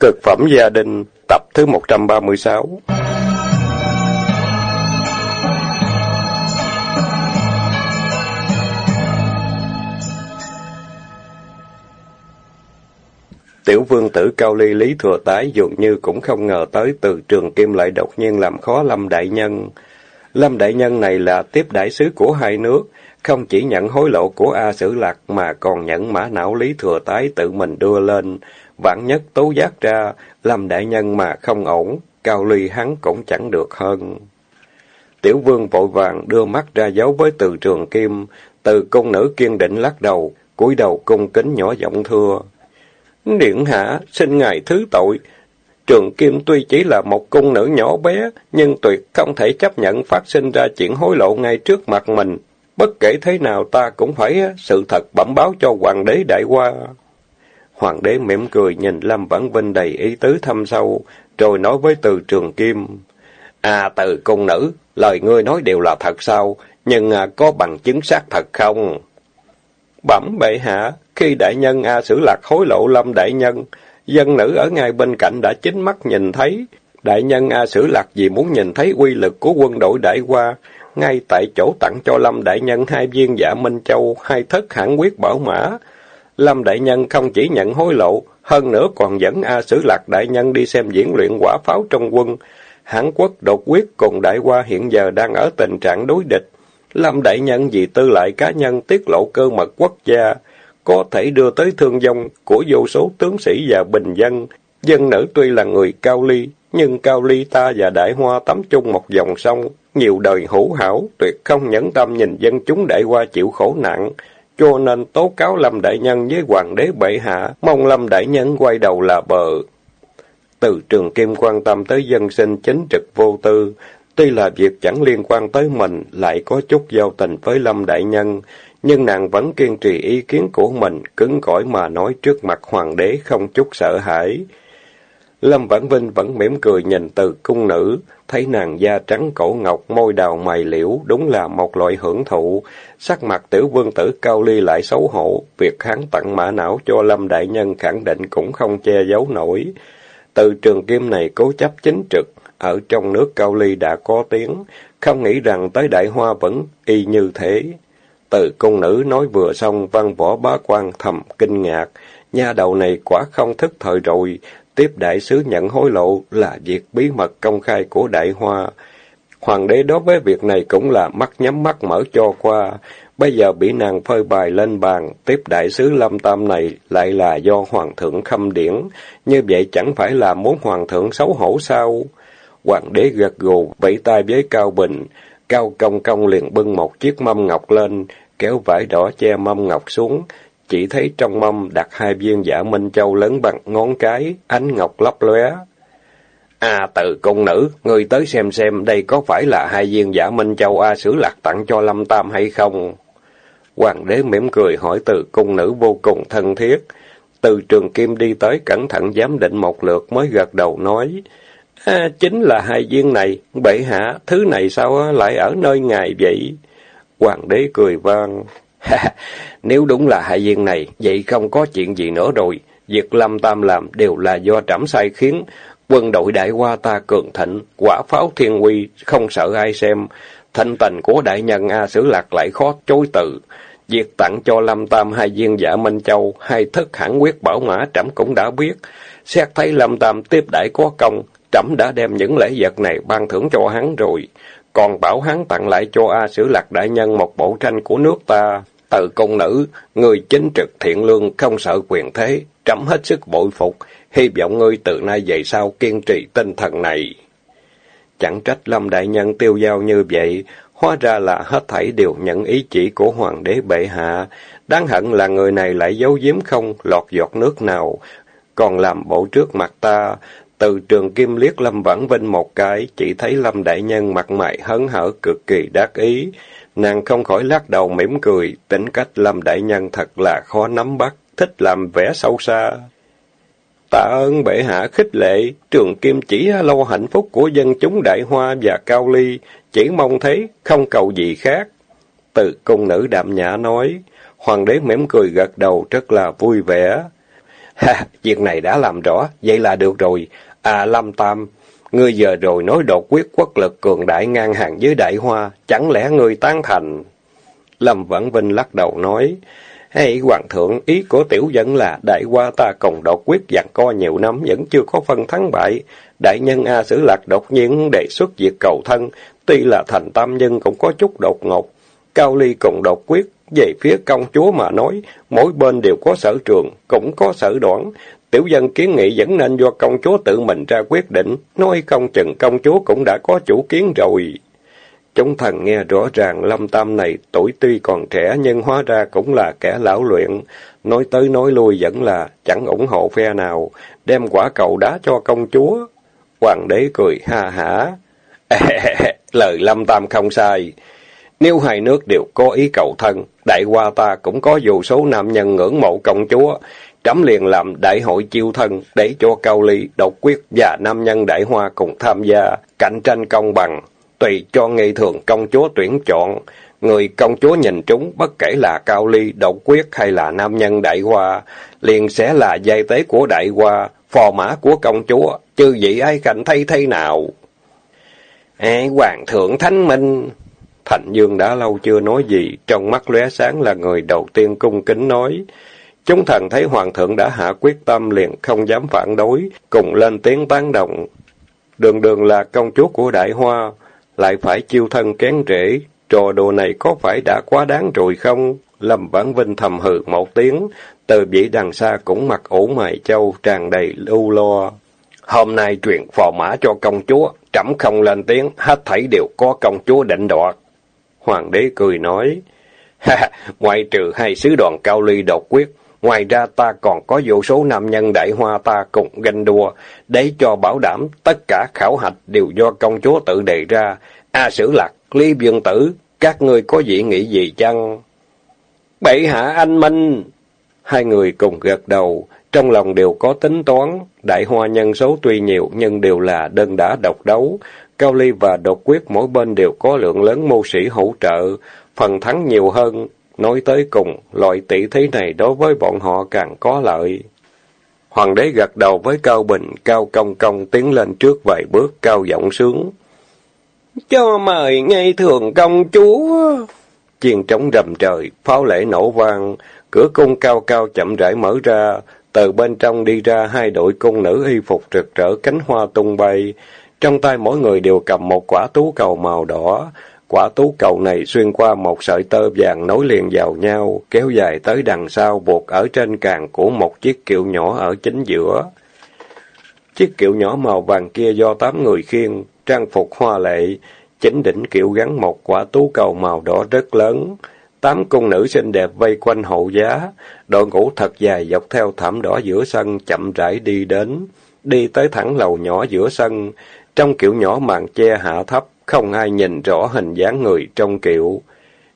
Cực phẩm gia đình, tập thứ 136 Tiểu vương tử Cao Ly Lý Thừa Tái dường như cũng không ngờ tới từ trường kim lại đột nhiên làm khó Lâm Đại Nhân. Lâm Đại Nhân này là tiếp đại sứ của hai nước, không chỉ nhận hối lộ của A Sử Lạc mà còn nhận mã não Lý Thừa Tái tự mình đưa lên. Vạn nhất tố giác ra, làm Đại Nhân mà không ổn, Cao Ly hắn cũng chẳng được hơn. Tiểu vương vội vàng đưa mắt ra dấu với từ trường kim, từ công nữ kiên định lắc đầu, cúi đầu cung kính nhỏ giọng thưa. Điện hạ, xin ngài thứ tội. Trường Kim tuy chỉ là một cung nữ nhỏ bé, nhưng tuyệt không thể chấp nhận phát sinh ra chuyện hối lộ ngay trước mặt mình. Bất kể thế nào ta cũng phải sự thật bẩm báo cho hoàng đế đại qua. Hoàng đế mỉm cười nhìn Lâm Vãn Vinh đầy ý tứ thâm sâu, rồi nói với từ Trường Kim. À từ cung nữ, lời ngươi nói đều là thật sao, nhưng à, có bằng chứng xác thật không? Bẩm bệ hạ, khi đại nhân A Sử Lạc hối lộ Lâm đại nhân, dân nữ ở ngay bên cạnh đã chính mắt nhìn thấy. Đại nhân A Sử Lạc vì muốn nhìn thấy uy lực của quân đội đại qua, ngay tại chỗ tặng cho Lâm đại nhân hai viên dạ Minh Châu, hai thất hãn quyết bảo mã. Lâm đại nhân không chỉ nhận hối lộ, hơn nữa còn dẫn A Sử Lạc đại nhân đi xem diễn luyện quả pháo trong quân. Hãn quốc đột quyết cùng đại qua hiện giờ đang ở tình trạng đối địch. Lâm đại nhân vì tư lại cá nhân tiết lộ cơ mật quốc gia, có thể đưa tới thương vong của vô số tướng sĩ và bình dân. Dân nữ tuy là người cao ly, nhưng cao ly ta và đại hoa tắm chung một dòng sông, nhiều đời hữu hảo, tuyệt không nhẫn tâm nhìn dân chúng đại hoa chịu khổ nạn. Cho nên tố cáo Lâm Đại Nhân với Hoàng đế bệ hạ, mong Lâm Đại Nhân quay đầu là bờ. Từ trường kim quan tâm tới dân sinh chính trực vô tư, tuy là việc chẳng liên quan tới mình, lại có chút giao tình với Lâm Đại Nhân, nhưng nàng vẫn kiên trì ý kiến của mình, cứng cỏi mà nói trước mặt hoàng đế không chút sợ hãi. Lâm Vãn Vinh vẫn mỉm cười nhìn từ cung nữ, thấy nàng da trắng cổ ngọc, môi đào mày liễu, đúng là một loại hưởng thụ. Sắc mặt tiểu vương tử cao ly lại xấu hổ, việc hắn tặng mã não cho Lâm Đại Nhân khẳng định cũng không che giấu nổi. Từ trường kim này cố chấp chính trực, ở trong nước cao ly đã có tiếng, không nghĩ rằng tới đại hoa vẫn y như thế. Từ cung nữ nói vừa xong, văn võ bá quan thầm kinh ngạc. Nha đầu này quả không thức thời rồi. Tiếp đại sứ nhận hối lộ là việc bí mật công khai của đại hoa. Hoàng đế đối với việc này cũng là mắt nhắm mắt mở cho qua. Bây giờ bị nàng phơi bài lên bàn, tiếp đại sứ Lâm Tam này lại là do Hoàng thượng khâm điển. Như vậy chẳng phải là muốn Hoàng thượng xấu hổ sao? Hoàng đế gật gù, vẫy tay với Cao Bình. Cao Công Công liền bưng một chiếc mâm ngọc lên, kéo vải đỏ che mâm ngọc xuống, chỉ thấy trong mâm đặt hai viên giả minh châu lớn bằng ngón cái, ánh ngọc lấp lóe. À, từ cung nữ, người tới xem xem đây có phải là hai viên giả minh châu A Sử Lạc tặng cho Lâm Tam hay không? Hoàng đế mỉm cười hỏi từ cung nữ vô cùng thân thiết. Từ trường kim đi tới cẩn thận giám định một lượt mới gật đầu nói. À, chính là hai viên này, bệ hạ, thứ này sao lại ở nơi ngài vậy? Hoàng đế cười vang. Nếu đúng là hai viên này, vậy không có chuyện gì nữa rồi. Việc Lâm Tam làm đều là do trẫm sai khiến. Quân đội đại qua ta cường thịnh, quả pháo thiên quy, không sợ ai xem. Thanh tình của đại nhân A Sử Lạc lại khó chối từ. Việc tặng cho Lâm Tam hai viên giả Minh Châu, hai thất hãn quyết bảo mã trẫm cũng đã biết. Xét thấy Lâm Tam tiếp đãi có công, trẫm đã đem những lễ vật này ban thưởng cho hắn rồi. Còn bảo hắn tặng lại cho A Sử Lạc Đại Nhân một bộ tranh của nước ta. Từ công nữ, người chính trực thiện lương, không sợ quyền thế, trẫm hết sức bội phục, hy vọng ngươi từ nay về sau kiên trì tinh thần này. Chẳng trách Lâm Đại Nhân tiêu giao như vậy, hóa ra là hết thảy đều nhận ý chỉ của Hoàng đế bệ hạ. Đáng hận là người này lại giấu giếm không, lọt giọt nước nào, còn làm bộ trước mặt ta, từ trường kim liếc Lâm Vãn Vinh một cái, chỉ thấy Lâm Đại Nhân mặt mày hấn hở cực kỳ đắc ý. Nàng không khỏi lắc đầu mỉm cười, tính cách Lâm Đại Nhân thật là khó nắm bắt, thích làm vẻ sâu xa. Tạ ơn bệ hạ khích lệ, trường kim chỉ lo hạnh phúc của dân chúng Đại Hoa và Cao Ly, chỉ mong thế, không cầu gì khác. Từ cung nữ đạm nhã nói, hoàng đế mỉm cười gật đầu rất là vui vẻ. Ha, việc này đã làm rõ, vậy là được rồi. À, Lâm Tam, ngươi giờ rồi nói đột quyết quốc lực cường đại ngang hàng với đại hoa, chẳng lẽ ngươi tán thành? Lâm Vãn Vinh lắc đầu nói, hay hoàng thượng, ý của tiểu dân là đại Hoa ta cùng đột quyết giằng co nhiều năm vẫn chưa có phân thắng bại. Đại nhân A Sử Lạc đột nhiên đề xuất việc cầu thân, tuy là thành tam nhân cũng có chút đột ngột. Cao Ly cùng đột quyết, về phía công chúa mà nói, mỗi bên đều có sở trường, cũng có sở đoán. Tiểu dân kiến nghị vẫn nên do công chúa tự mình ra quyết định, nói công chừng công chúa cũng đã có chủ kiến rồi. Chúng thần nghe rõ ràng Lâm Tam này tuổi tuy còn trẻ nhưng hóa ra cũng là kẻ lão luyện. Nói tới nói lui vẫn là chẳng ủng hộ phe nào, đem quả cầu đá cho công chúa. Hoàng đế cười ha hả. Lời Lâm Tam không sai. Nếu hai nước đều có ý cầu thân, đại qua ta cũng có dù số nam nhân ngưỡng mộ công chúa. Trẫm liền làm đại hội chiêu thân để cho Cao Ly, Độc Quyết và nam nhân đại hoa cùng tham gia, cạnh tranh công bằng tùy cho nghi thường công chúa tuyển chọn. Người công chúa nhìn chúng bất kể là cao ly, độc quyết hay là nam nhân đại hoa, liền sẽ là dây tế của đại hoa, phò mã của công chúa, chứ vậy ai cảnh thay thay nào. Ê, hoàng thượng thánh minh! Thành Dương đã lâu chưa nói gì, trong mắt lóe sáng là người đầu tiên cung kính nói. Chúng thần thấy hoàng thượng đã hạ quyết tâm liền không dám phản đối, cùng lên tiếng tán động. Đường đường là công chúa của đại hoa, lại phải chiêu thân kén rễ, trò đồ này có phải đã quá đáng rồi không? Lâm Vãn Vinh thầm hừ một tiếng, từ vị đằng xa cũng mặc ủ mày châu tràn đầy lưu lo. Hôm nay truyền phò mã cho công chúa, trẫm không lên tiếng, hết thảy đều có công chúa định đoạt. Hoàng đế cười nói, ha, ngoại trừ hai sứ đoàn cao ly độc quyết, ngoài ra ta còn có vô số nam nhân đại hoa ta cùng ganh đua, để cho bảo đảm tất cả khảo hạch đều do công chúa tự đề ra. A Sử Lạc, Ly Dương Tử, các ngươi có dị nghị gì chăng? Bệ hạ anh Minh! Hai người cùng gật đầu, trong lòng đều có tính toán. Đại hoa nhân số tuy nhiều nhưng đều là đơn đã độc đấu. Cao Ly và độc quyết mỗi bên đều có lượng lớn mưu sĩ hỗ trợ, phần thắng nhiều hơn. Nói tới cùng, loại tỷ thí này đối với bọn họ càng có lợi. Hoàng đế gật đầu với Cao Bình, Cao Công Công tiến lên trước vài bước, cao giọng sướng. Cho mời ngay thường công chúa. Chiên trống rầm trời, pháo lễ nổ vang, cửa cung cao cao chậm rãi mở ra, từ bên trong đi ra hai đội cung nữ y phục rực rỡ cánh hoa tung bay, trong tay mỗi người đều cầm một quả tú cầu màu đỏ, quả tú cầu này xuyên qua một sợi tơ vàng nối liền vào nhau, kéo dài tới đằng sau buộc ở trên càng của một chiếc kiệu nhỏ ở chính giữa. Chiếc kiệu nhỏ màu vàng kia do tám người khiêng, trang phục hoa lệ, chính đỉnh kiệu gắn một quả tú cầu màu đỏ rất lớn. Tám cung nữ xinh đẹp vây quanh hậu giá, đội ngũ thật dài dọc theo thảm đỏ giữa sân chậm rãi đi đến, đi tới thẳng lầu nhỏ giữa sân, trong kiệu nhỏ màn che hạ thấp, không ai nhìn rõ hình dáng người trong kiệu.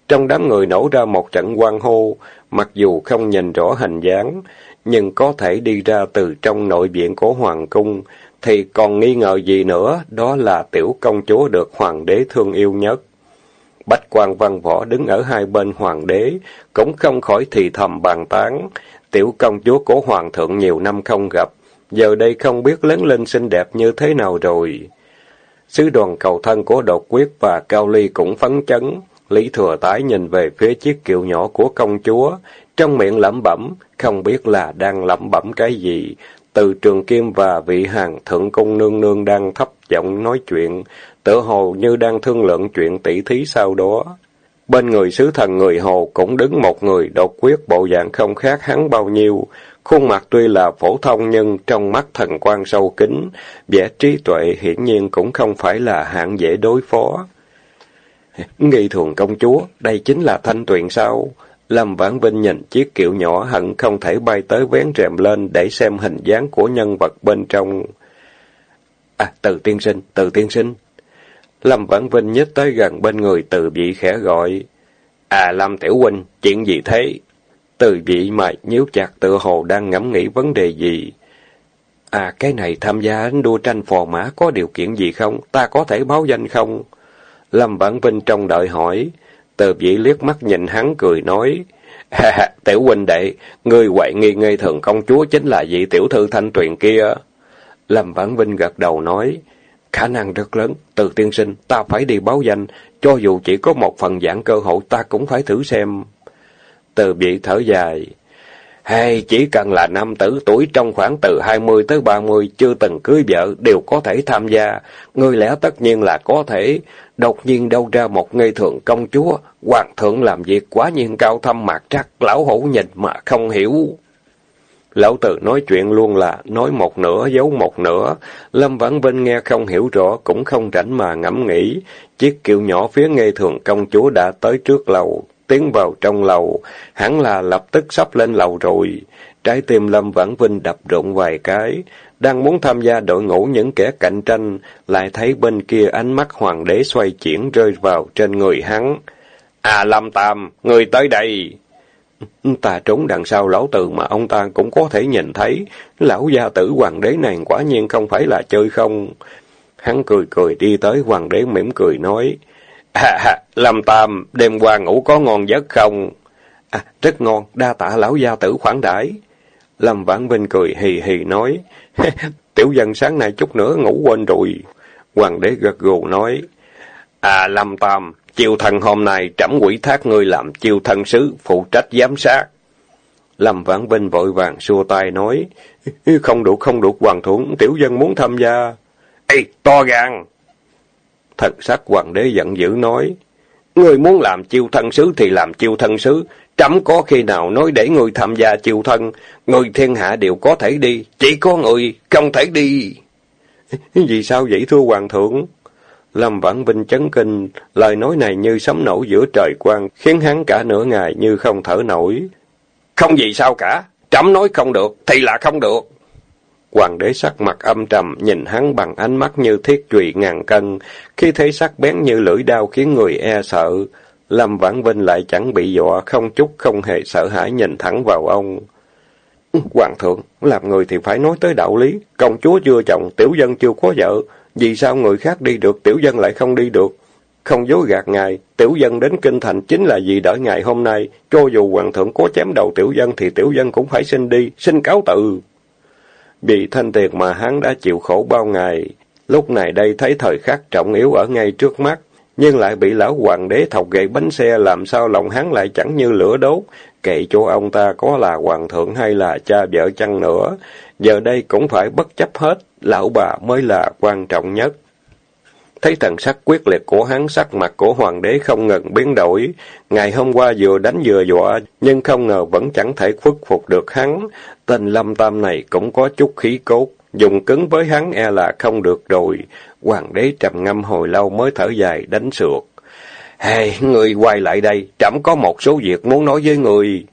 Trong đám người nổ ra một trận quan hô, mặc dù không nhìn rõ hình dáng, nhưng có thể đi ra từ trong nội viện của Hoàng Cung, thì còn nghi ngờ gì nữa, đó là tiểu công chúa được Hoàng đế thương yêu nhất. Bách quan văn võ đứng ở hai bên Hoàng đế, cũng không khỏi thì thầm bàn tán, tiểu công chúa của Hoàng thượng nhiều năm không gặp, giờ đây không biết lớn lên xinh đẹp như thế nào rồi. Sứ đoàn cầu thân của đột quyết và Cao Ly cũng phấn chấn. Lý Thừa Tái nhìn về phía chiếc kiệu nhỏ của công chúa, trong miệng lẩm bẩm, không biết là đang lẩm bẩm cái gì. Từ Trường Kim và vị hàng thượng cung nương nương đang thấp giọng nói chuyện, tựa hồ như đang thương lượng chuyện tỷ thí sau đó. Bên người sứ thần người Hồ cũng đứng một người Độc quyết bộ dạng không khác hắn bao nhiêu. Khuôn mặt tuy là phổ thông nhưng trong mắt thần quan sâu kín, vẻ trí tuệ hiển nhiên cũng không phải là hạng dễ đối phó. Nghi thường công chúa, đây chính là thanh tuyền sao? Lâm Vãn Vinh nhìn chiếc kiệu nhỏ hận không thể bay tới vén rèm lên để xem hình dáng của nhân vật bên trong. À, từ tiên sinh, từ tiên sinh. Lâm Vãn Vinh nhích tới gần bên người từ vị khẽ gọi. À, Lâm Tiểu Huynh, chuyện gì thế? Từ vị mày nhíu chặt tự hồ đang ngẫm nghĩ vấn đề gì. À, cái này tham gia đua tranh phò mã có điều kiện gì không? Ta có thể báo danh không? Lâm Vãn Vinh trong đợi hỏi. Từ vị liếc mắt nhìn hắn cười nói. tiểu huynh đệ, người quậy nghi ngây thường công chúa chính là vị tiểu thư thanh tuyền kia. Lâm Vãn Vinh gật đầu nói, khả năng rất lớn, từ tiên sinh, ta phải đi báo danh, cho dù chỉ có một phần dạng cơ hội ta cũng phải thử xem. Từ bị thở dài, hay chỉ cần là nam tử tuổi trong khoảng từ 20 tới 30 chưa từng cưới vợ đều có thể tham gia, người lẽ tất nhiên là có thể, đột nhiên đâu ra một ngây thượng công chúa, hoàng thượng làm việc quá nhiên cao thâm mạc trắc, lão hổ nhìn mà không hiểu. Lão tử nói chuyện luôn là nói một nửa giấu một nửa, Lâm Vãn Vinh nghe không hiểu rõ cũng không rảnh mà ngẫm nghĩ, chiếc kiệu nhỏ phía ngây thượng công chúa đã tới trước lầu, tiến vào trong lầu, hẳn là lập tức sắp lên lầu rồi. Trái tim Lâm Vãn Vinh đập rộn vài cái, đang muốn tham gia đội ngũ những kẻ cạnh tranh, lại thấy bên kia ánh mắt hoàng đế xoay chuyển rơi vào trên người hắn. À Lâm Tam, người tới đây! Ta trốn đằng sau lão tử mà ông ta cũng có thể nhìn thấy, lão gia tử hoàng đế này quả nhiên không phải là chơi không. Hắn cười cười đi tới hoàng đế mỉm cười nói, À, à, Lâm Tam, đêm qua ngủ có ngon giấc không? À, rất ngon, đa tạ lão gia tử khoản đãi. Lâm Vãn Vinh cười hì hì nói, tiểu dân sáng nay chút nữa ngủ quên rồi. Hoàng đế gật gù nói, À Lâm Tam, chiêu thần hôm nay trẫm quỷ thác ngươi làm chiêu thần sứ, phụ trách giám sát. Lâm Vãn Vinh vội vàng xua tay nói, không được không được hoàng thượng, tiểu dân muốn tham gia. Ê, to gan! Thần sắc hoàng đế giận dữ nói, người muốn làm chiêu thân sứ thì làm chiêu thân sứ, trẫm có khi nào nói để người tham gia chiêu thân, người thiên hạ đều có thể đi, chỉ có người không thể đi. Vì sao vậy thưa hoàng thượng? Lâm Vãn Vinh chấn kinh, lời nói này như sấm nổ giữa trời quang, khiến hắn cả nửa ngày như không thở nổi. Không gì sao cả, trẫm nói không được, thì là không được. Hoàng đế sắc mặt âm trầm, nhìn hắn bằng ánh mắt như thiết trụy ngàn cân, khi thấy sắc bén như lưỡi đao khiến người e sợ. Lâm Vãn Vinh lại chẳng bị dọa, không chút không hề sợ hãi nhìn thẳng vào ông. Hoàng thượng, làm người thì phải nói tới đạo lý, công chúa chưa chồng, tiểu dân chưa có vợ, vì sao người khác đi được, tiểu dân lại không đi được? Không dối gạt ngài, tiểu dân đến kinh thành chính là vì đợi ngày hôm nay, cho dù hoàng thượng có chém đầu tiểu dân thì tiểu dân cũng phải xin đi, xin cáo từ. Vì thanh tiền mà hắn đã chịu khổ bao ngày, lúc này đây thấy thời khắc trọng yếu ở ngay trước mắt, nhưng lại bị lão hoàng đế thọc gậy bánh xe làm sao lòng hắn lại chẳng như lửa đốt, kệ cho ông ta có là hoàng thượng hay là cha vợ chăng nữa, giờ đây cũng phải bất chấp hết, lão bà mới là quan trọng nhất. Thấy thần sắc quyết liệt của hắn, sắc mặt của hoàng đế không ngừng biến đổi. Ngày hôm qua vừa đánh vừa dọa, nhưng không ngờ vẫn chẳng thể khuất phục được hắn. Tên lâm tam này cũng có chút khí cốt, dùng cứng với hắn e là không được rồi. Hoàng đế trầm ngâm hồi lâu mới thở dài đánh sượt. Hey, người quay lại đây, trẫm có một số việc muốn nói với người.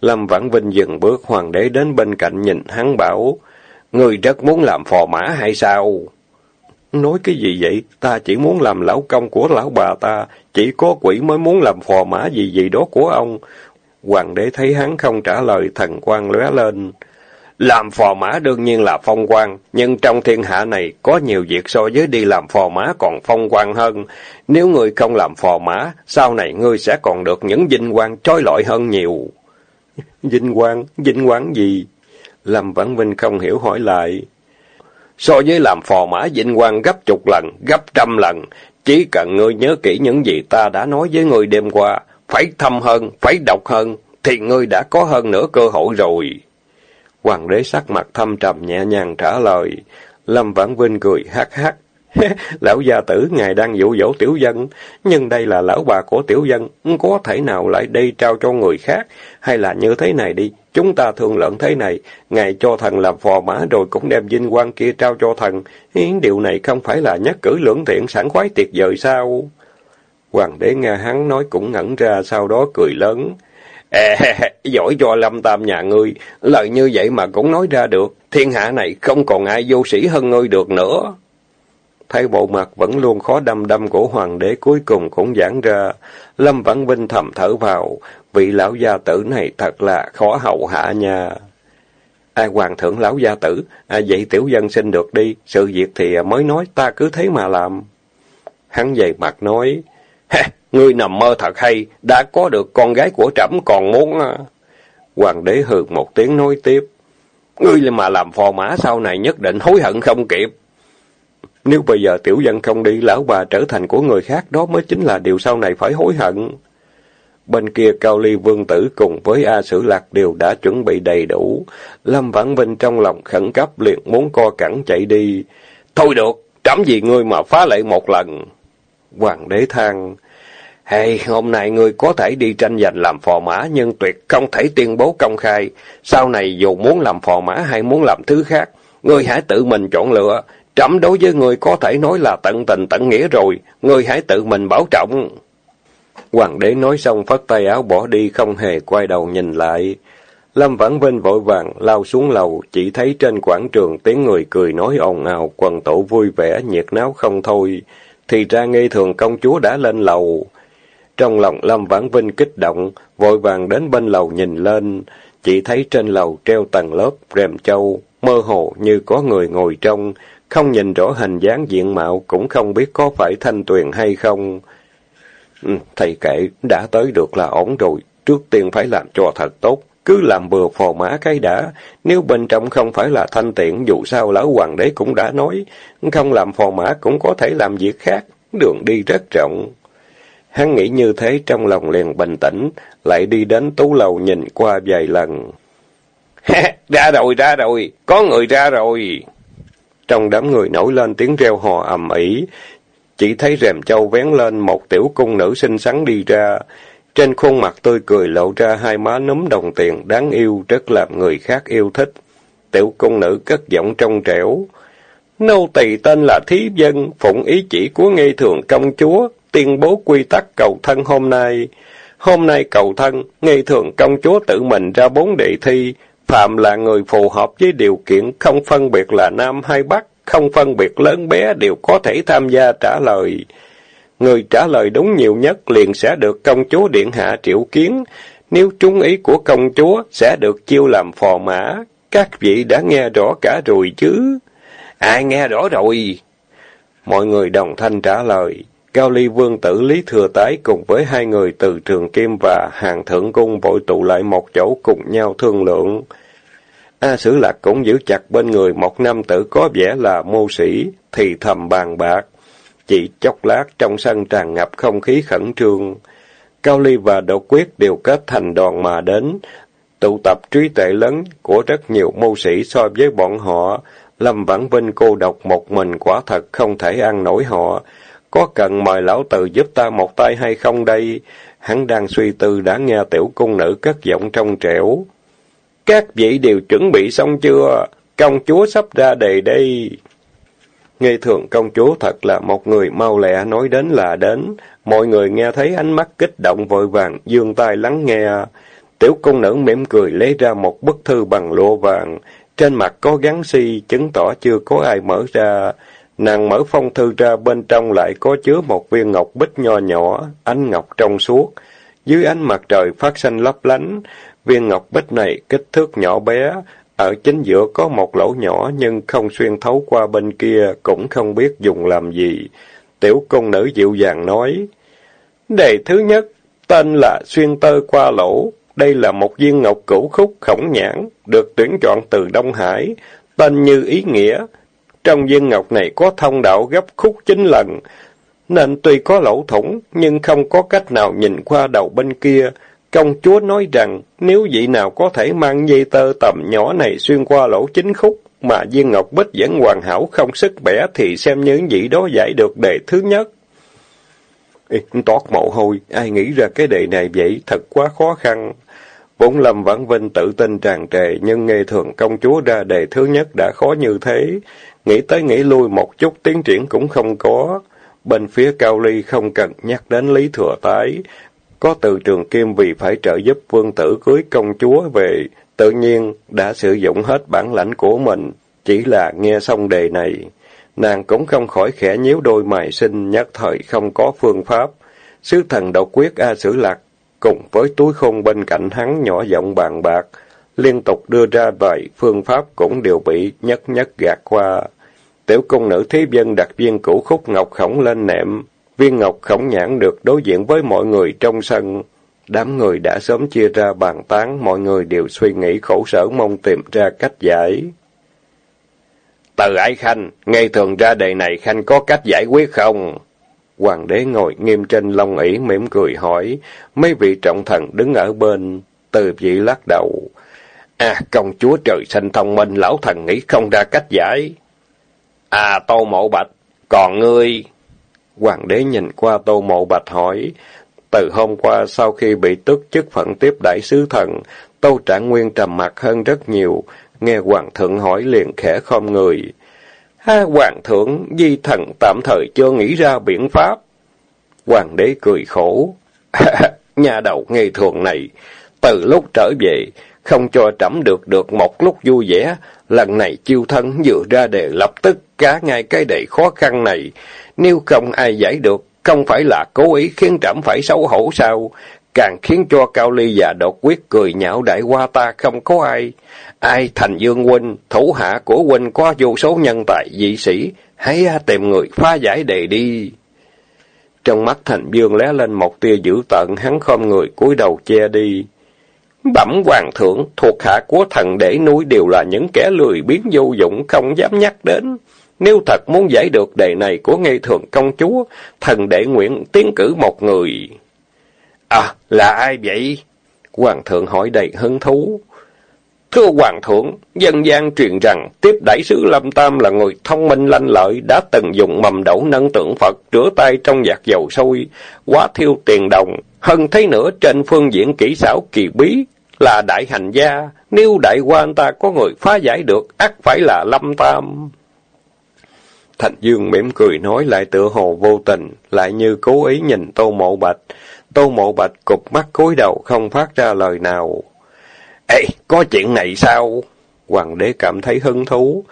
Lâm Vãn Vinh dừng bước, hoàng đế đến bên cạnh nhìn hắn bảo, Người rất muốn làm phò mã hay sao? Nói cái gì vậy? Ta chỉ muốn làm lão công của lão bà ta, chỉ có quỷ mới muốn làm phò mã gì gì đó của ông. Hoàng đế thấy hắn không trả lời, thần quan lóe lên. Làm phò mã đương nhiên là phong quan, nhưng trong thiên hạ này có nhiều việc so với đi làm phò mã còn phong quan hơn. Nếu người không làm phò mã, sau này ngươi sẽ còn được những vinh quang trói lọi hơn nhiều. Vinh quang? Vinh quang gì? Lâm Vãn Vinh không hiểu hỏi lại. So với làm phò mã vinh quang gấp chục lần, gấp trăm lần, chỉ cần ngươi nhớ kỹ những gì ta đã nói với ngươi đêm qua, phải thâm hơn, phải độc hơn, thì ngươi đã có hơn nữa cơ hội rồi. Hoàng đế sắc mặt thâm trầm nhẹ nhàng trả lời. Lâm Vãn Vinh cười hát hát. lão gia tử ngài đang dụ dỗ tiểu dân, nhưng đây là lão bà của tiểu dân, có thể nào lại đây trao cho người khác, hay là như thế này đi, chúng ta thương lượng thế này, ngài cho thần làm phò mã rồi cũng đem vinh quang kia trao cho thần, điều này không phải là nhất cử lưỡng thiện sảng khoái tuyệt vời sao? Hoàng đế nghe hắn nói cũng ngẩn ra, sau đó cười lớn. Ê, giỏi cho lâm tam nhà ngươi, lời như vậy mà cũng nói ra được, thiên hạ này không còn ai vô sĩ hơn ngươi được nữa. Thấy bộ mặt vẫn luôn khó đâm đâm của hoàng đế cuối cùng cũng giãn ra, Lâm Vãn Vinh thầm thở vào, vị lão gia tử này thật là khó hậu hạ nha. ai hoàng thượng lão gia tử, à, vậy tiểu dân xin được đi, sự việc thì mới nói ta cứ thế mà làm. Hắn dày mặt nói, Ngươi nằm mơ thật hay, đã có được con gái của trẫm còn muốn... À? Hoàng đế hừ một tiếng nói tiếp. Ngươi mà làm phò mã sau này nhất định hối hận không kịp. Nếu bây giờ tiểu dân không đi, lão bà trở thành của người khác, đó mới chính là điều sau này phải hối hận. Bên kia Cao Ly Vương Tử cùng với A Sử Lạc đều đã chuẩn bị đầy đủ. Lâm Vãn Vinh trong lòng khẩn cấp liền muốn co cẳng chạy đi. Thôi được, trắm gì ngươi mà phá lệ một lần. Hoàng đế than, Hey, hôm nay ngươi có thể đi tranh giành làm phò mã nhưng tuyệt không thể tuyên bố công khai. Sau này dù muốn làm phò mã hay muốn làm thứ khác, ngươi hãy tự mình chọn lựa. Trẫm đối với người có thể nói là tận tình tận nghĩa rồi, người hãy tự mình bảo trọng. Hoàng đế nói xong phất tay áo bỏ đi không hề quay đầu nhìn lại. Lâm Vãn Vinh vội vàng lao xuống lầu, chỉ thấy trên quảng trường tiếng người cười nói ồn ào, quần tổ vui vẻ, nhiệt náo không thôi. Thì ra nghi thường công chúa đã lên lầu. Trong lòng Lâm Vãn Vinh kích động, vội vàng đến bên lầu nhìn lên, chỉ thấy trên lầu treo tầng lớp rèm châu, mơ hồ như có người ngồi trong, không nhìn rõ hình dáng diện mạo, cũng không biết có phải thanh tuyền hay không. Ừ, thầy kệ, đã tới được là ổn rồi, trước tiên phải làm cho thật tốt, cứ làm bừa phò mã cái đã, nếu bên trong không phải là thanh tiện, dù sao lão hoàng đế cũng đã nói, không làm phò mã cũng có thể làm việc khác, đường đi rất rộng. Hắn nghĩ như thế trong lòng liền bình tĩnh, lại đi đến tú lầu nhìn qua vài lần. ra rồi, ra rồi, có người ra rồi. Trong đám người nổi lên tiếng reo hò ầm ĩ, chỉ thấy rèm châu vén lên một tiểu cung nữ xinh xắn đi ra. Trên khuôn mặt tươi cười lộ ra hai má núm đồng tiền đáng yêu, rất làm người khác yêu thích. Tiểu cung nữ cất giọng trong trẻo. Nô tỳ tên là Thí Dân, phụng ý chỉ của nghi thường công chúa, tuyên bố quy tắc cầu thân hôm nay. Hôm nay cầu thân, nghi thường công chúa tự mình ra bốn đề thi, phạm là người phù hợp với điều kiện không phân biệt là nam hay bắc, không phân biệt lớn bé đều có thể tham gia trả lời. Người trả lời đúng nhiều nhất liền sẽ được công chúa điện hạ triệu kiến, nếu trung ý của công chúa sẽ được chiêu làm phò mã. Các vị đã nghe rõ cả rồi chứ? Ai nghe rõ rồi? Mọi người đồng thanh trả lời. Cao Ly Vương tử Lý Thừa Tái cùng với hai người từ Trường Kim và Hàng Thượng Cung vội tụ lại một chỗ cùng nhau thương lượng. A Sử Lạc cũng giữ chặt bên người một nam tử có vẻ là mô sĩ, thì thầm bàn bạc. Chỉ chốc lát trong sân tràn ngập không khí khẩn trương. Cao Ly và Đỗ Quyết đều kết thành đoàn mà đến, tụ tập trí tuệ lớn của rất nhiều mưu sĩ so với bọn họ. Lâm Vãn Vinh cô độc một mình quả thật không thể ăn nổi họ. Có cần mời lão tử giúp ta một tay hay không đây? Hắn đang suy tư đã nghe tiểu cung nữ cất giọng trong trẻo. Các vị đều chuẩn bị xong chưa? Công chúa sắp ra đề đây. Nghi thường công chúa thật là một người mau lẹ nói đến là đến. Mọi người nghe thấy ánh mắt kích động vội vàng, dương tay lắng nghe. Tiểu cung nữ mỉm cười lấy ra một bức thư bằng lụa vàng. Trên mặt có gắn si, chứng tỏ chưa có ai mở ra. Nàng mở phong thư ra bên trong lại có chứa một viên ngọc bích nho nhỏ, ánh ngọc trong suốt. Dưới ánh mặt trời phát xanh lấp lánh, viên ngọc bích này kích thước nhỏ bé, ở chính giữa có một lỗ nhỏ nhưng không xuyên thấu qua bên kia, cũng không biết dùng làm gì. Tiểu công nữ dịu dàng nói, Đề thứ nhất, tên là xuyên tơ qua lỗ. Đây là một viên ngọc cửu khúc khổng nhãn, được tuyển chọn từ Đông Hải, tên như ý nghĩa, trong viên ngọc này có thông đạo gấp khúc chín lần, nên tuy có lỗ thủng, nhưng không có cách nào nhìn qua đầu bên kia. Công chúa nói rằng, nếu vị nào có thể mang dây tơ tầm nhỏ này xuyên qua lỗ chính khúc, mà viên ngọc bích vẫn hoàn hảo không sức bẻ, thì xem như vị đó giải được đề thứ nhất. Ê, toát mồ hôi, ai nghĩ ra cái đề này vậy, thật quá khó khăn. Vốn Lâm Vãn Vinh tự tin tràn trề, nhưng nghe thường công chúa ra đề thứ nhất đã khó như thế. Nghĩ tới nghĩ lui một chút tiến triển cũng không có. Bên phía Cao Ly không cần nhắc đến Lý Thừa Tái. Có từ trường kim vì phải trợ giúp vương tử cưới công chúa về, tự nhiên đã sử dụng hết bản lãnh của mình. Chỉ là nghe xong đề này, nàng cũng không khỏi khẽ nhíu đôi mày sinh nhất thời không có phương pháp. Sứ thần độc quyết A Sử Lạc cùng với túi khôn bên cạnh hắn nhỏ giọng bàn bạc, liên tục đưa ra vài phương pháp cũng đều bị nhất nhất gạt qua. Tiểu cung nữ thí dân đặt viên củ khúc ngọc khổng lên nệm, Viên ngọc khổng nhãn được đối diện với mọi người trong sân. Đám người đã sớm chia ra bàn tán, mọi người đều suy nghĩ khổ sở mong tìm ra cách giải. Từ ái khanh, ngay thường ra đề này khanh có cách giải quyết không? Hoàng đế ngồi nghiêm trên long ỷ mỉm cười hỏi, mấy vị trọng thần đứng ở bên, từ vị lắc đầu. À, công chúa trời sinh thông minh, lão thần nghĩ không ra cách giải. À, tô mộ bạch, còn ngươi... Hoàng đế nhìn qua tô mộ bạch hỏi, từ hôm qua sau khi bị tước chức phận tiếp đại sứ thần, Tô Trạng Nguyên trầm mặt hơn rất nhiều, nghe Hoàng thượng hỏi liền khẽ không người. Ha, Hoàng thượng, di thần tạm thời chưa nghĩ ra biện pháp. Hoàng đế cười khổ. Nhà đầu nghi thường này, từ lúc trở về, không cho trẫm được được một lúc vui vẻ, lần này chiêu thân dựa ra để lập tức cá ngay cái đầy khó khăn này, nếu không ai giải được, không phải là cố ý khiến trẫm phải xấu hổ sao? Càng khiến cho Cao Ly và đột quyết cười nhạo đại qua ta không có ai. Ai thành dương huynh, thủ hạ của huynh có vô số nhân tài dị sĩ, hãy tìm người phá giải đề đi. Trong mắt thành dương lé lên một tia dữ tợn, hắn khom người cúi đầu che đi. Bẩm hoàng thượng, thuộc hạ của thần để núi đều là những kẻ lười biến vô dụng, không dám nhắc đến. Nếu thật muốn giải được đề này của ngây thường công chúa, thần đệ nguyện tiến cử một người. À, là ai vậy? Hoàng thượng hỏi đầy hứng thú. Thưa Hoàng thượng, dân gian truyền rằng tiếp đại sứ Lâm Tam là người thông minh lanh lợi, đã từng dùng mầm đậu nâng tượng Phật, rửa tay trong giặt dầu sôi, quá thiêu tiền đồng. Hơn thế nữa trên phương diện kỹ xảo kỳ bí, là đại hành gia, nếu đại quan ta có người phá giải được, ắt phải là Lâm Tam. Thành Dương mỉm cười nói lại tựa hồ vô tình, lại như cố ý nhìn Tô Mộ Bạch. Tô Mộ Bạch cục mắt cúi đầu không phát ra lời nào. Ê, có chuyện này sao? Hoàng đế cảm thấy hứng thú.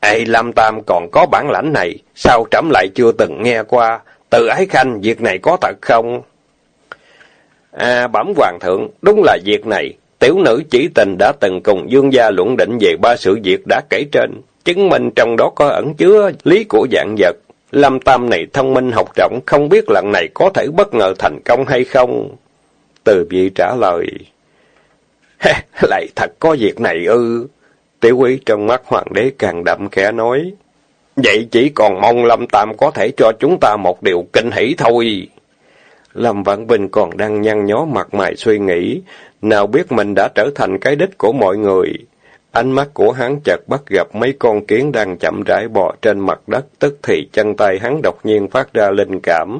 Ê, Lâm Tam còn có bản lãnh này, sao trẫm lại chưa từng nghe qua? Từ ái khanh, việc này có thật không? À, bẩm hoàng thượng, đúng là việc này. Tiểu nữ chỉ tình đã từng cùng dương gia luận định về ba sự việc đã kể trên, chứng minh trong đó có ẩn chứa lý của dạng vật. Lâm Tam này thông minh học rộng không biết lần này có thể bất ngờ thành công hay không? Từ vị trả lời, lại thật có việc này ư. Tiểu quý trong mắt hoàng đế càng đậm khẽ nói, vậy chỉ còn mong Lâm Tam có thể cho chúng ta một điều kinh hỷ thôi. Lâm Vãn Vinh còn đang nhăn nhó mặt mày suy nghĩ, nào biết mình đã trở thành cái đích của mọi người. Ánh mắt của hắn chợt bắt gặp mấy con kiến đang chậm rãi bò trên mặt đất, tức thì chân tay hắn đột nhiên phát ra linh cảm.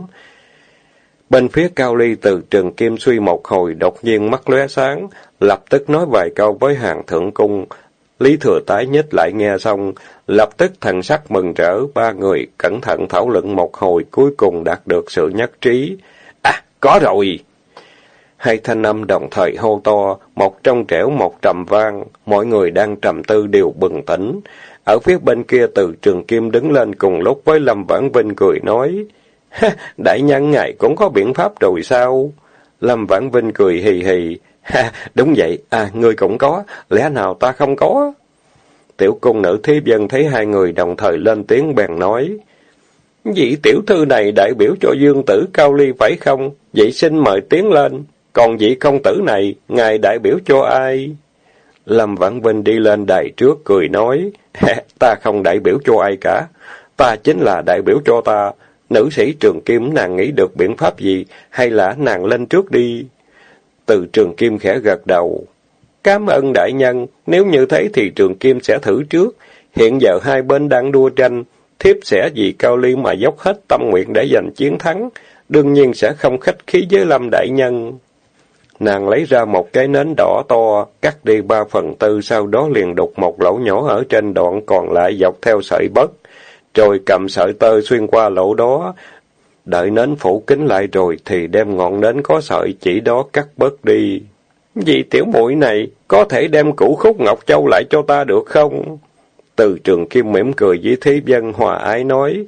Bên phía Cao Ly từ trường kim suy một hồi đột nhiên mắt lóe sáng, lập tức nói vài câu với hàng thượng cung. Lý thừa tái nhất lại nghe xong, lập tức thần sắc mừng rỡ, ba người cẩn thận thảo luận một hồi cuối cùng đạt được sự nhất trí. À, có rồi! Hai thanh âm đồng thời hô to, một trong trẻo một trầm vang, mọi người đang trầm tư đều bừng tỉnh. Ở phía bên kia từ trường kim đứng lên cùng lúc với Lâm Vãn Vinh cười nói, Đại nhân ngài cũng có biện pháp rồi sao? Lâm Vãn Vinh cười hì hì, ha, đúng vậy, à, ngươi cũng có, lẽ nào ta không có? Tiểu cung nữ thiếp dân thấy hai người đồng thời lên tiếng bèn nói, Vị tiểu thư này đại biểu cho dương tử Cao Ly phải không? Vậy xin mời tiến lên. Còn vị công tử này, ngài đại biểu cho ai? Lâm Vãn Vinh đi lên đài trước cười nói, ta không đại biểu cho ai cả, ta chính là đại biểu cho ta. Nữ sĩ Trường Kim nàng nghĩ được biện pháp gì, hay là nàng lên trước đi? Từ Trường Kim khẽ gật đầu. Cảm ơn đại nhân, nếu như thế thì Trường Kim sẽ thử trước. Hiện giờ hai bên đang đua tranh, thiếp sẽ vì Cao Ly mà dốc hết tâm nguyện để giành chiến thắng, đương nhiên sẽ không khách khí với Lâm đại nhân. Nàng lấy ra một cái nến đỏ to, cắt đi ba phần tư, sau đó liền đục một lỗ nhỏ ở trên đoạn còn lại dọc theo sợi bất, rồi cầm sợi tơ xuyên qua lỗ đó. Đợi nến phủ kín lại rồi thì đem ngọn nến có sợi chỉ đó cắt bớt đi. Vì tiểu muội này, có thể đem củ khúc Ngọc Châu lại cho ta được không? Từ trường kim mỉm cười với thí dân hòa ái nói,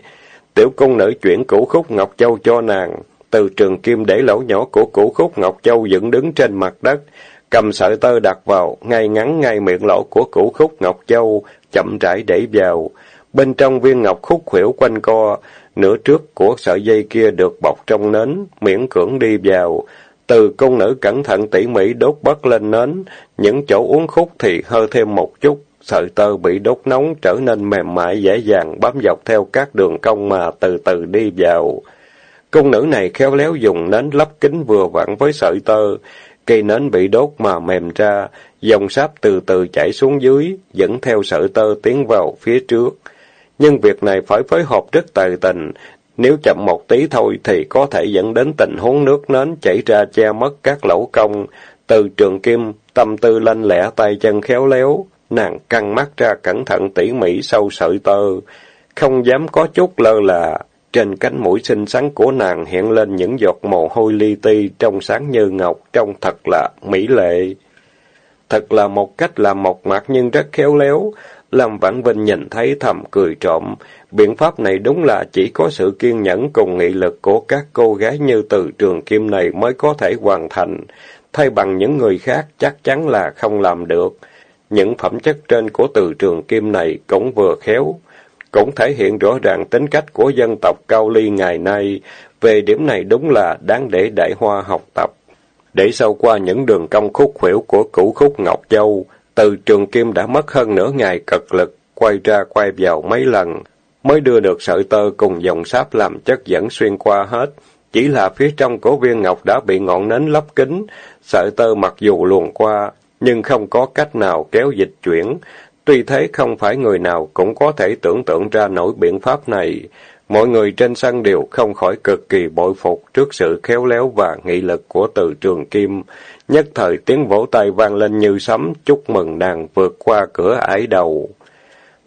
tiểu công nữ chuyển củ khúc Ngọc Châu cho nàng. Từ trường kim để lỗ nhỏ của củ khúc Ngọc Châu dựng đứng trên mặt đất, cầm sợi tơ đặt vào, ngay ngắn ngay miệng lỗ của củ khúc Ngọc Châu, chậm rãi để vào. Bên trong viên ngọc khúc khuỷu quanh co, nửa trước của sợi dây kia được bọc trong nến, miễn cưỡng đi vào. Từ công nữ cẩn thận tỉ mỉ đốt bất lên nến, những chỗ uống khúc thì hơi thêm một chút, sợi tơ bị đốt nóng trở nên mềm mại dễ dàng bám dọc theo các đường cong mà từ từ đi vào công nữ này khéo léo dùng nến lắp kính vừa vặn với sợi tơ, cây nến bị đốt mà mềm ra, dòng sáp từ từ chảy xuống dưới, dẫn theo sợi tơ tiến vào phía trước. Nhưng việc này phải phối hợp rất tài tình, nếu chậm một tí thôi thì có thể dẫn đến tình huống nước nến chảy ra che mất các lỗ công. Từ trường kim, tâm tư lanh lẹ tay chân khéo léo, nàng căng mắt ra cẩn thận tỉ mỉ sâu sợi tơ, không dám có chút lơ là. Trên cánh mũi xinh xắn của nàng hiện lên những giọt mồ hôi li ti trong sáng như ngọc, trông thật là mỹ lệ. Thật là một cách làm mộc mặt nhưng rất khéo léo. Lâm Vãn Vinh nhìn thấy thầm cười trộm. Biện pháp này đúng là chỉ có sự kiên nhẫn cùng nghị lực của các cô gái như từ trường kim này mới có thể hoàn thành. Thay bằng những người khác chắc chắn là không làm được. Những phẩm chất trên của từ trường kim này cũng vừa khéo, cũng thể hiện rõ ràng tính cách của dân tộc Cao Ly ngày nay. Về điểm này đúng là đáng để Đại Hoa học tập. Để sau qua những đường cong khúc khuỷu của cửu khúc Ngọc Châu, từ trường kim đã mất hơn nửa ngày cực lực, quay ra quay vào mấy lần, mới đưa được sợi tơ cùng dòng sáp làm chất dẫn xuyên qua hết. Chỉ là phía trong của viên ngọc đã bị ngọn nến lấp kính, sợi tơ mặc dù luồn qua, nhưng không có cách nào kéo dịch chuyển. Tuy thế không phải người nào cũng có thể tưởng tượng ra nổi biện pháp này. Mọi người trên sân đều không khỏi cực kỳ bội phục trước sự khéo léo và nghị lực của từ trường kim. Nhất thời tiếng vỗ tay vang lên như sấm, chúc mừng nàng vượt qua cửa ải đầu.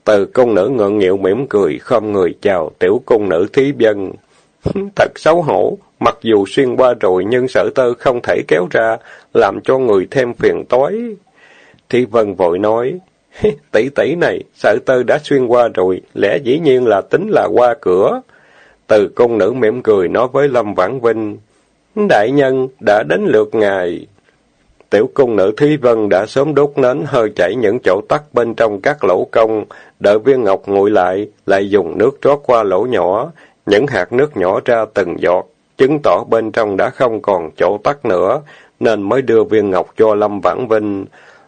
Từ công nữ ngượng nghịu mỉm cười, không người chào tiểu công nữ thí dân. Thật xấu hổ, mặc dù xuyên qua rồi nhưng sở tơ không thể kéo ra, làm cho người thêm phiền toái. Thi Vân vội nói, tỷ tỷ này, sở tơ đã xuyên qua rồi, lẽ dĩ nhiên là tính là qua cửa. Từ công nữ mỉm cười nói với Lâm Vãn Vinh, Đại nhân, đã đến lượt ngài. Tiểu cung nữ Thúy Vân đã sớm đốt nến hơi chảy những chỗ tắt bên trong các lỗ công, đợi viên ngọc nguội lại, lại dùng nước trót qua lỗ nhỏ, những hạt nước nhỏ ra từng giọt, chứng tỏ bên trong đã không còn chỗ tắt nữa, nên mới đưa viên ngọc cho Lâm Vãn Vinh.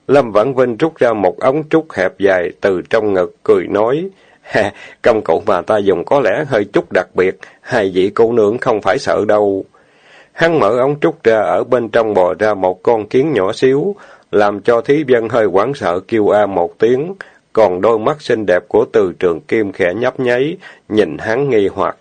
Lâm Vãn Vinh rút ra một ống trúc hẹp dài từ trong ngực, cười nói, Ha, công cụ mà ta dùng có lẽ hơi chút đặc biệt, hai vị cô nương không phải sợ đâu. Hắn mở ống trúc ra, ở bên trong bò ra một con kiến nhỏ xíu, làm cho thí dân hơi quảng sợ kêu a một tiếng, còn đôi mắt xinh đẹp của từ trường kim khẽ nhấp nháy, nhìn hắn nghi hoặc.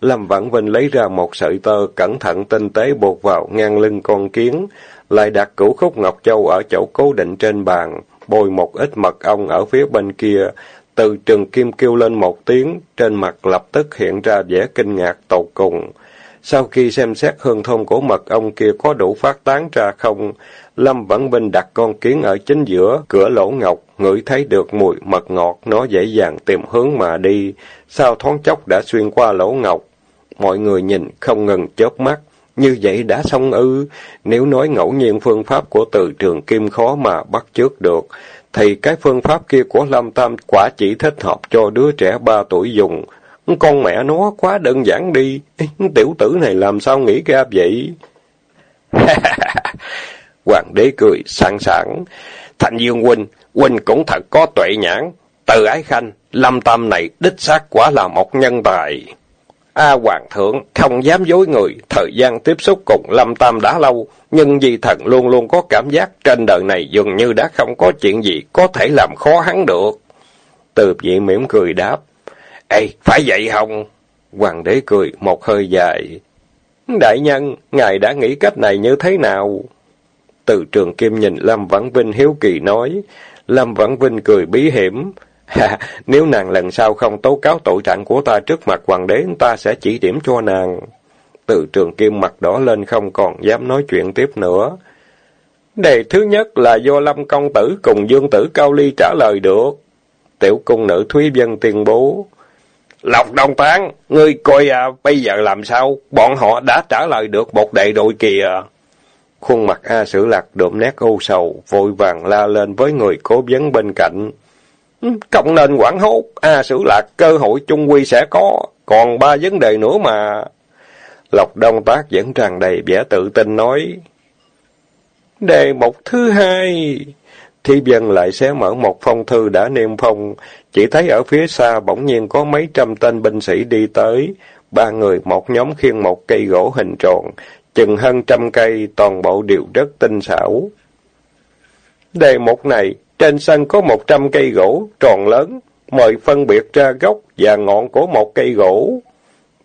Lâm Vãn Vinh lấy ra một sợi tơ cẩn thận tinh tế buộc vào ngang lưng con kiến, lại đặt cửu khúc ngọc châu ở chỗ cố định trên bàn, bôi một ít mật ong ở phía bên kia. Từ trường kim kêu lên một tiếng, trên mặt lập tức hiện ra vẻ kinh ngạc tột cùng. Sau khi xem xét hương thơm của mật ong kia có đủ phát tán ra không, Lâm Vãn Vinh đặt con kiến ở chính giữa, cửa lỗ ngọc, ngửi thấy được mùi mật ngọt, nó dễ dàng tìm hướng mà đi. Sau thoáng chốc đã xuyên qua lỗ ngọc, mọi người nhìn không ngừng chớp mắt. Như vậy đã xong ư, nếu nói ngẫu nhiên phương pháp của từ trường kim khó mà bắt chước được, thì cái phương pháp kia của Lâm Tam quả chỉ thích hợp cho đứa trẻ ba tuổi dùng. Con mẹ nó quá đơn giản đi, tiểu tử này làm sao nghĩ ra vậy? Hoàng đế cười sẵn sảng Thành Dương huynh, huynh cũng thật có tuệ nhãn. Từ ái khanh, Lâm Tam này đích xác quả là một nhân tài. A Hoàng thượng không dám dối người, thời gian tiếp xúc cùng Lâm Tam đã lâu, nhưng vì thần luôn luôn có cảm giác trên đời này dường như đã không có chuyện gì có thể làm khó hắn được. Từ vị mỉm cười đáp, Ê, phải vậy không? Hoàng đế cười một hơi dài. Đại nhân, ngài đã nghĩ cách này như thế nào? Từ trường kim nhìn Lâm Vãn Vinh hiếu kỳ nói. Lâm Vãn Vinh cười bí hiểm. Ha, nếu nàng lần sau không tố cáo tội trạng của ta trước mặt hoàng đế, ta sẽ chỉ điểm cho nàng. Từ trường kim mặt đỏ lên không còn dám nói chuyện tiếp nữa. Đề thứ nhất là do Lâm Công Tử cùng Dương Tử Cao Ly trả lời được. Tiểu cung nữ Thúy Vân tuyên bố. Lộc Đông Tán, ngươi coi à, bây giờ làm sao? Bọn họ đã trả lời được một đệ đội kìa. Khuôn mặt A Sử Lạc đượm nét u sầu, vội vàng la lên với người cố vấn bên cạnh. Không nên quảng hốt, A Sử Lạc cơ hội chung quy sẽ có, còn ba vấn đề nữa mà. Lộc Đông Tác vẫn tràn đầy vẻ tự tin nói. Đề mục thứ hai. Thi dân lại xé mở một phong thư đã niêm phong, chỉ thấy ở phía xa bỗng nhiên có mấy trăm tên binh sĩ đi tới, ba người một nhóm khiêng một cây gỗ hình tròn, chừng hơn trăm cây, toàn bộ đều rất tinh xảo. Đề mục này, trên sân có một trăm cây gỗ, tròn lớn, mời phân biệt ra gốc và ngọn của một cây gỗ.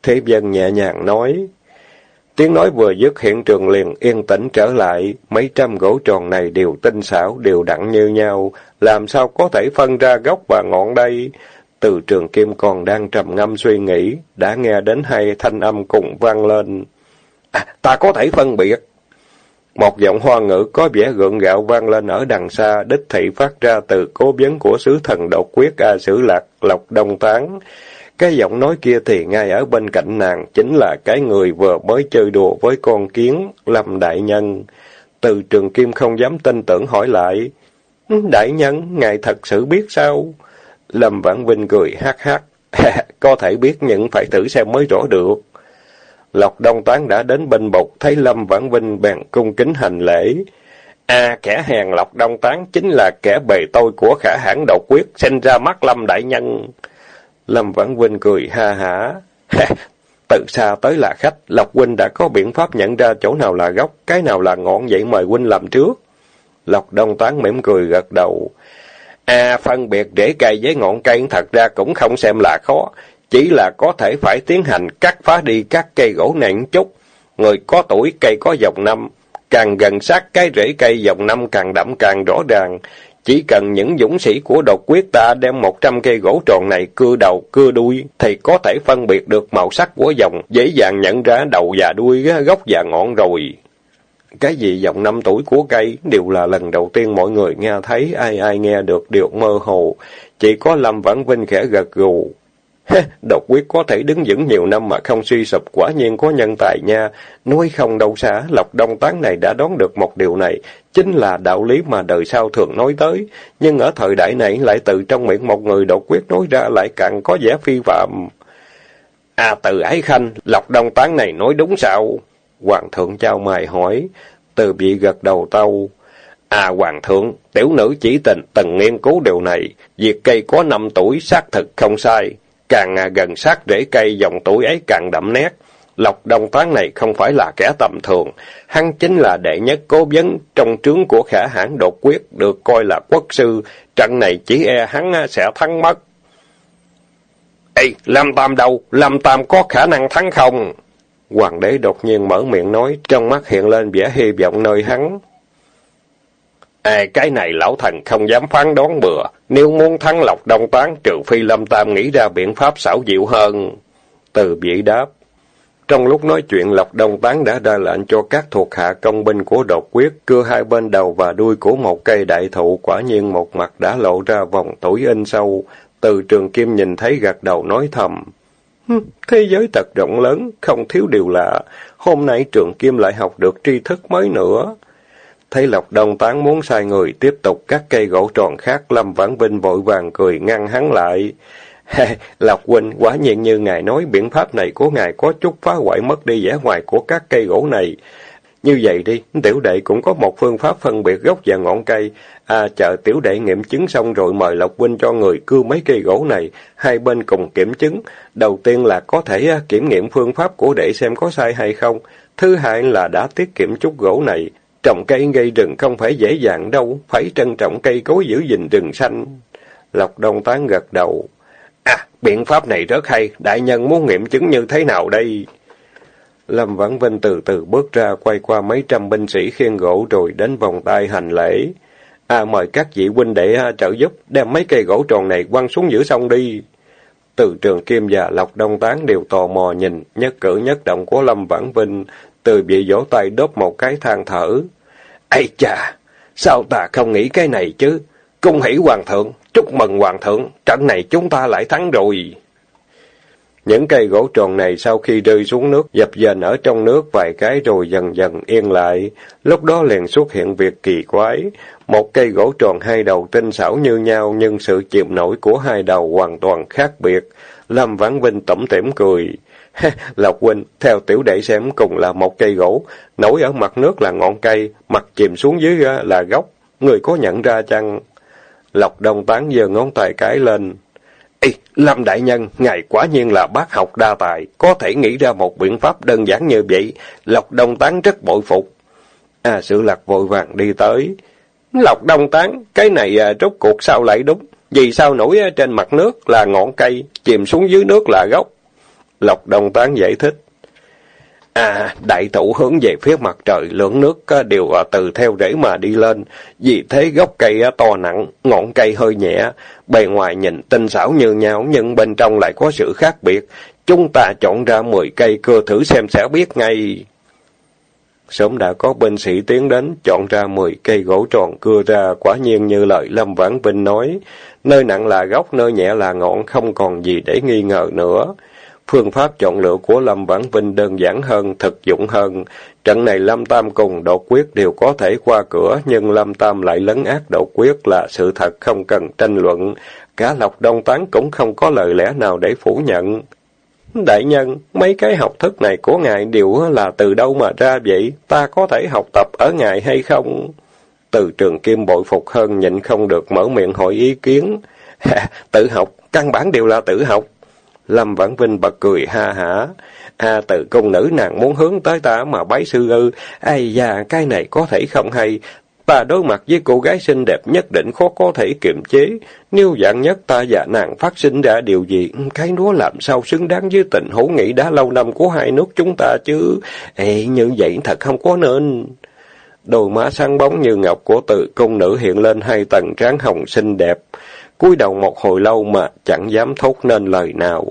Thế dân nhẹ nhàng nói, Tiếng nói vừa dứt hiện trường liền yên tĩnh trở lại, mấy trăm gỗ tròn này đều tinh xảo, đều đặn như nhau, làm sao có thể phân ra gốc và ngọn đây? Từ trường kim còn đang trầm ngâm suy nghĩ, đã nghe đến hai thanh âm cùng vang lên. À, ta có thể phân biệt. Một giọng hoa ngữ có vẻ gượng gạo vang lên ở đằng xa, đích thị phát ra từ cố vấn của sứ thần độc quyết A Sử Lạc, Lộc Đông Tán. Cái giọng nói kia thì ngay ở bên cạnh nàng chính là cái người vừa mới chơi đùa với con kiến, Lâm Đại Nhân. Từ trường kim không dám tin tưởng hỏi lại, Đại Nhân, ngài thật sự biết sao? Lâm Vãn Vinh cười hát hát, có thể biết nhưng phải thử xem mới rõ được. Lộc Đông Toán đã đến bên bục, thấy Lâm Vãn Vinh bèn cung kính hành lễ. À, kẻ hèn Lộc Đông Tán chính là kẻ bề tôi của khả hãn độc quyết, sinh ra mắt Lâm Đại Nhân. Lâm Vãn Vinh cười ha hả. Từ xa tới là khách, Lộc Huynh đã có biện pháp nhận ra chỗ nào là gốc, cái nào là ngọn vậy mời Huynh làm trước. Lộc Đông Toán mỉm cười gật đầu. À, phân biệt rễ cây với ngọn cây thật ra cũng không xem là khó, chỉ là có thể phải tiến hành cắt phá đi các cây gỗ này chút. Người có tuổi cây có dòng năm, càng gần sát cái rễ cây dòng năm càng đậm càng rõ ràng. Chỉ cần những dũng sĩ của độc quyết ta đem một trăm cây gỗ tròn này cưa đầu, cưa đuôi, thì có thể phân biệt được màu sắc của dòng, dễ dàng nhận ra đầu và đuôi, gốc và ngọn rồi. Cái gì dòng năm tuổi của cây đều là lần đầu tiên mọi người nghe thấy, ai ai nghe được đều mơ hồ. Chỉ có Lâm Vãn Vinh khẽ gật gù. Độc quyết có thể đứng vững nhiều năm mà không suy sụp, quả nhiên có nhân tài nha. Nói không đâu xa, Lộc Đông Tán này đã đón được một điều này, chính là đạo lý mà đời sau thường nói tới. Nhưng ở thời đại này lại từ trong miệng một người độc quyết nói ra lại càng có vẻ phi phạm. À từ ái khanh, Lộc Đông Tán này nói đúng sao? Hoàng thượng trao mài hỏi, từ bị gật đầu tâu. À hoàng thượng, tiểu nữ chỉ tình từng nghiên cứu điều này, việc cây có năm tuổi xác thực không sai, càng gần sát rễ cây dòng tuổi ấy càng đậm nét. Lộc Đông Toán này không phải là kẻ tầm thường, hắn chính là đệ nhất cố vấn trong trướng của khả hãn đột quyết, được coi là quốc sư, trận này chỉ e hắn sẽ thắng mất. Ê, Lam Tam đâu? Lam Tam có khả năng thắng không? Hoàng đế đột nhiên mở miệng nói, trong mắt hiện lên vẻ hy vọng nơi hắn. À, cái này lão thần không dám phán đoán bừa. Nếu muốn thắng lộc đông toán, trừ phi lâm tam nghĩ ra biện pháp xảo diệu hơn. Từ vị đáp. Trong lúc nói chuyện, Lộc Đông Tán đã ra lệnh cho các thuộc hạ công binh của đột quyết, cưa hai bên đầu và đuôi của một cây đại thụ, quả nhiên một mặt đã lộ ra vòng tuổi in sâu. Từ trường kim nhìn thấy gật đầu nói thầm. Thế giới thật rộng lớn, không thiếu điều lạ. Hôm nay trường kim lại học được tri thức mới nữa. Thấy Lộc Đông Tán muốn sai người tiếp tục các cây gỗ tròn khác, Lâm Vãn Vinh vội vàng cười ngăn hắn lại. Lộc Huynh, quả nhiên như ngài nói, biện pháp này của ngài có chút phá hoại mất đi vẻ ngoài của các cây gỗ này. Như vậy đi, tiểu đệ cũng có một phương pháp phân biệt gốc và ngọn cây. À, chờ tiểu đệ nghiệm chứng xong rồi mời Lộc Huynh cho người cưa mấy cây gỗ này, hai bên cùng kiểm chứng. Đầu tiên là có thể à, kiểm nghiệm phương pháp của đệ xem có sai hay không. Thứ hai là đã tiết kiệm chút gỗ này. Trồng cây gây rừng không phải dễ dàng đâu, phải trân trọng cây cối giữ gìn rừng xanh. Lộc Đông Tán gật đầu. À, biện pháp này rất hay, đại nhân muốn nghiệm chứng như thế nào đây? Lâm Vãn Vinh từ từ bước ra, quay qua mấy trăm binh sĩ khiên gỗ rồi đến vòng tay hành lễ. À, mời các vị huynh đệ à, trợ giúp, đem mấy cây gỗ tròn này quăng xuống giữa sông đi. Từ trường Kim và Lộc Đông Tán đều tò mò nhìn, nhất cử nhất động của Lâm Vãn Vinh, từ bị vỗ tay đốt một cái than thở. Ây chà, sao ta không nghĩ cái này chứ? Cung hỷ hoàng thượng, chúc mừng hoàng thượng, trận này chúng ta lại thắng rồi. Những cây gỗ tròn này sau khi rơi xuống nước, dập dềnh ở trong nước vài cái rồi dần dần yên lại. Lúc đó liền xuất hiện việc kỳ quái. Một cây gỗ tròn hai đầu tinh xảo như nhau, nhưng sự chịu nổi của hai đầu hoàn toàn khác biệt. Lâm Vãn Vinh tẩm tỉm cười. Lộc Huynh, theo tiểu đệ xem cùng là một cây gỗ, nổi ở mặt nước là ngọn cây, mặt chìm xuống dưới ờ, là gốc. Người có nhận ra chăng? Lộc Đông Tán giơ ngón tay cái lên. Ê, Lâm Đại Nhân, ngài quả nhiên là bác học đa tài, có thể nghĩ ra một biện pháp đơn giản như vậy. Lộc Đông Tán rất bội phục. À, sự lạc vội vàng đi tới. Lộc Đông Tán, cái này à, rốt cuộc sao lại đúng? Vì sao nổi trên mặt nước là ngọn cây, chìm xuống dưới nước là gốc? Lộc Đông Tán giải thích. À, đại thủ hướng về phía mặt trời, lượng nước đều à, từ theo rễ mà đi lên. Vì thế gốc cây à, to nặng, ngọn cây hơi nhẹ. Bề ngoài nhìn tinh xảo như nhau, nhưng bên trong lại có sự khác biệt. Chúng ta chọn ra 10 cây cưa thử xem sẽ biết ngay. Sớm đã có binh sĩ tiến đến, chọn ra 10 cây gỗ tròn cưa ra, quả nhiên như lời Lâm Vãn Vinh nói. Nơi nặng là gốc, nơi nhẹ là ngọn, không còn gì để nghi ngờ nữa. Phương pháp chọn lựa của Lâm Vãn Vinh đơn giản hơn, thực dụng hơn. Trận này Lâm Tam cùng đột quyết đều có thể qua cửa, nhưng Lâm Tam lại lấn ác đột quyết là sự thật không cần tranh luận. Cả Lộc Đông Tán cũng không có lời lẽ nào để phủ nhận. Đại nhân, mấy cái học thức này của ngài đều là từ đâu mà ra vậy? Ta có thể học tập ở ngài hay không? Từ trường kim bội phục hơn nhịn không được mở miệng hỏi ý kiến. tự học, căn bản đều là tự học. Lâm Vãn Vinh bật cười ha hả. À từ công nữ nàng muốn hướng tới ta mà bái sư ư. Ai da, cái này có thể không hay. Ta đối mặt với cô gái xinh đẹp nhất định khó có thể kiềm chế. Nếu dạng nhất ta và nàng phát sinh ra điều gì, cái đó làm sao xứng đáng với tình hữu nghị đã lâu năm của hai nước chúng ta chứ. Ê, như vậy thật không có nên. Đôi má sáng bóng như ngọc của tự công nữ hiện lên hai tầng trán hồng xinh đẹp cúi đầu một hồi lâu mà chẳng dám thốt nên lời nào.